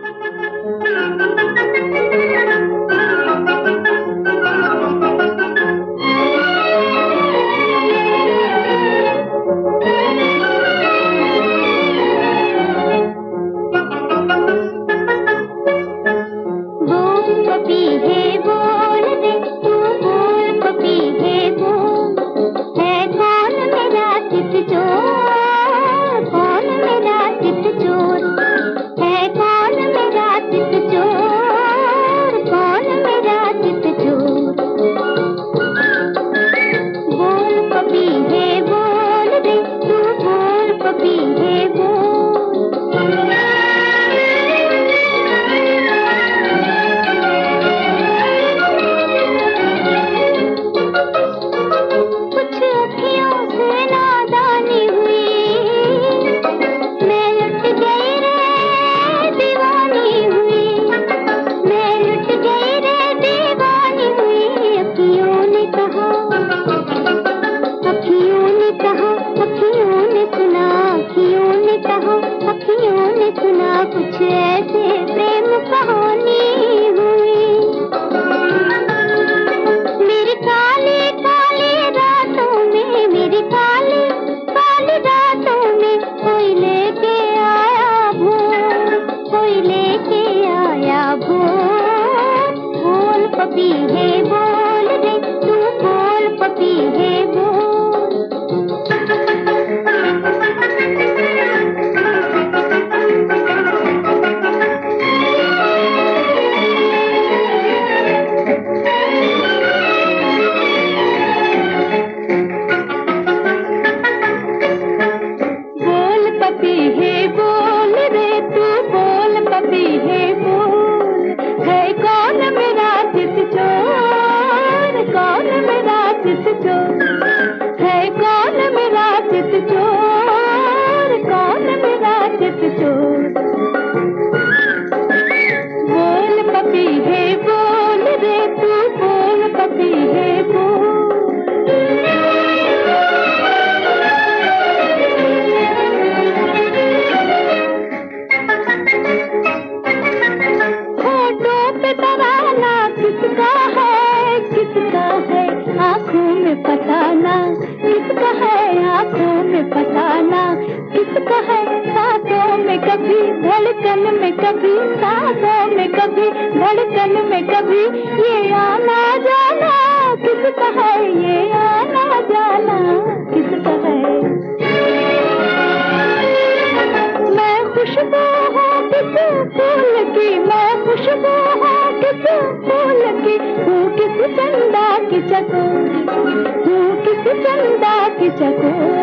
Thank you. be कुछ ऐसा में फसाना किसका है आँखों में फसाना किसका है सांसों में कभी धड़कन में कभी, सांसों में कभी धड़कन में कभी, ये आना जाना, किसका है ये आना जाना, किसका है? मैं खुशबू हूँ किस फूल की, मैं खुशबू हूँ किस फूल की चंदा चकोर